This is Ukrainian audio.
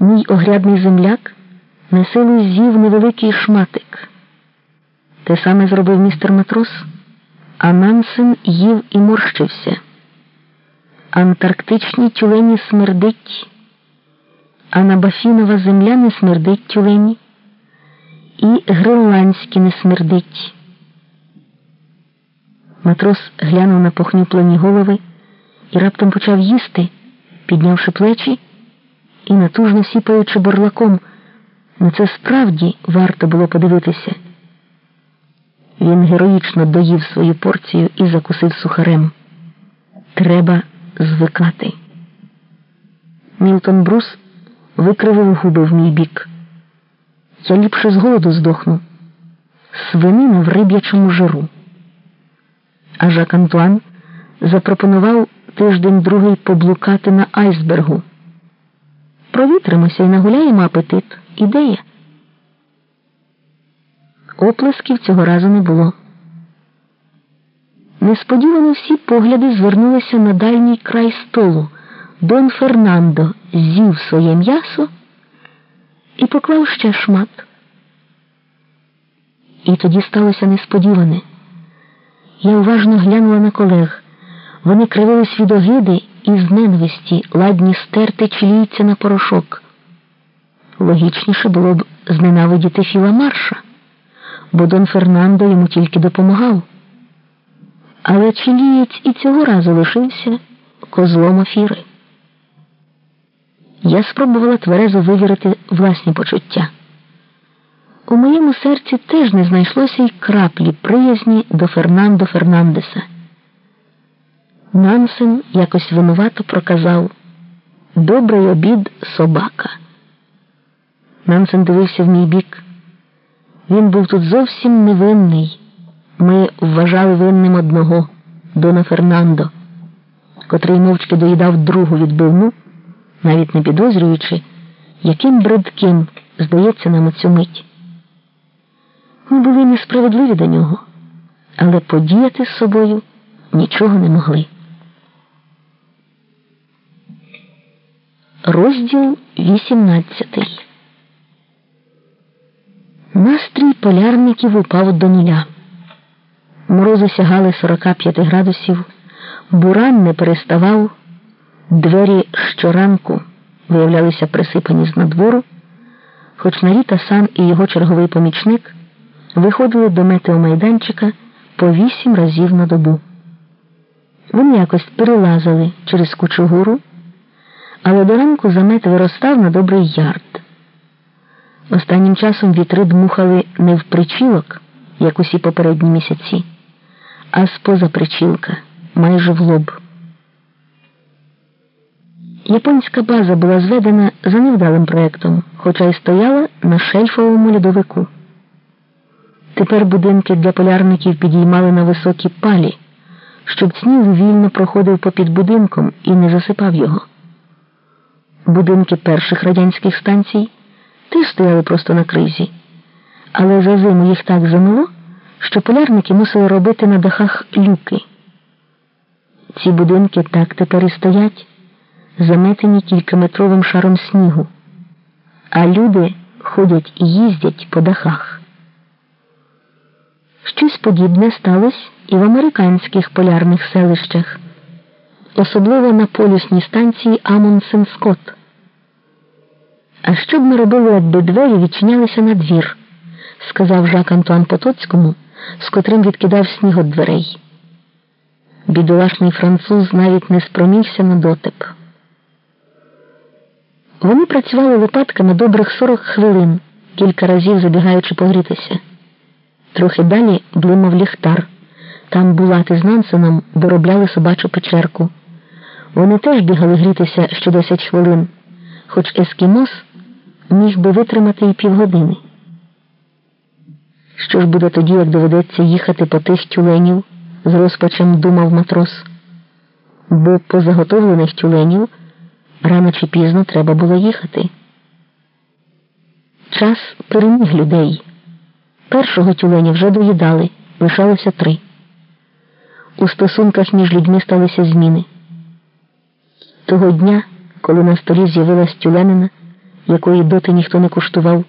Мій огрядний земляк на силу з'їв невеликий шматик. Те саме зробив містер матрос, а Нансен їв і морщився. Антарктичні тюлені смердить, а набафінова земля не смердить тюлені, і гренландські не смердить. Матрос глянув на похнюплені голови і раптом почав їсти, піднявши плечі і натужно сіпаючи борлаком. На це справді варто було подивитися. Він героїчно доїв свою порцію і закусив сухарем. Треба звикати. Мілтон Брус викривив губи в мій бік. Я ліпше з голоду здохну. Свинина в риб'ячому жиру. А Жак Антуан запропонував тиждень другий поблукати на айсбергу. Провітримося і нагуляємо апетит. Ідея. Оплесків цього разу не було. Несподівано всі погляди звернулися на дальній край столу. Дон Фернандо з'їв своє м'ясо і поклав ще шмат. І тоді сталося несподіване. Я уважно глянула на колег. Вони кривились від огиди і з ненависті, ладні стерти чилійця на порошок. Логічніше було б зненавидіти Філа Марша, бо Дон Фернандо йому тільки допомагав. Але чилієць і цього разу лишився козлом афіри. Я спробувала тверезо вивірити власні почуття. У моєму серці теж не знайшлося й краплі приязні до Фернандо Фернандеса. Нансен якось винувато проказав Добрий обід собака. Нансен дивився в мій бік. Він був тут зовсім невинний. Ми вважали винним одного Дона Фернандо, котрий мовчки доїдав другу відбивну, навіть не підозрюючи, яким бридким здається нам оцю мить. Ми були несправедливі до нього, але подіяти з собою нічого не могли. Розділ 18 Настрій полярників упав до нуля. Морози сягали 45 градусів, буран не переставав, двері щоранку виявлялися присипані з надвору, хоч Наріта сам і його черговий помічник виходили до метеомайданчика по вісім разів на добу. Вони якось перелазили через кучугуру, але до ранку замет виростав на добрий ярд. Останнім часом вітри дмухали не в причілок, як усі попередні місяці, а з-поза причілка, майже в лоб. Японська база була зведена за невдалим проєктом, хоча й стояла на шельфовому льодовику. Тепер будинки для полярників підіймали на високі палі, щоб сніг вільно проходив попід будинком і не засипав його. Будинки перших радянських станцій теж стояли просто на кризі, але за зиму їх так замило, що полярники мусили робити на дахах люки. Ці будинки так тепер і стоять, заметені кількаметровим шаром снігу, а люди ходять і їздять по дахах. Щось подібне сталося і в американських полярних селищах, особливо на полюсній станції Амундсен Скотт. А що б ми робили, якби двері відчинялися на двір, сказав Жак Антуан Потоцькому, з котрим відкидав сніг від дверей. Бідолашний француз навіть не спромігся на дотип. Вони працювали випадками добрих 40 хвилин, кілька разів забігаючи погрітися. Трохи далі блимав ліхтар. Там булати з Нансеном доробляли собачу печерку. Вони теж бігали грітися що 10 хвилин, хоч ескімос міг би витримати і півгодини. Що ж буде тоді, як доведеться їхати по тих тюленів, з розпачем думав матрос, бо по заготовлених тюленів рано чи пізно треба було їхати. Час переміг людей. Першого тюленя вже доїдали, лишалося три. У стосунках між людьми сталися зміни. Того дня, коли на столі з'явилась тюленина, якої доти ніхто не куштував.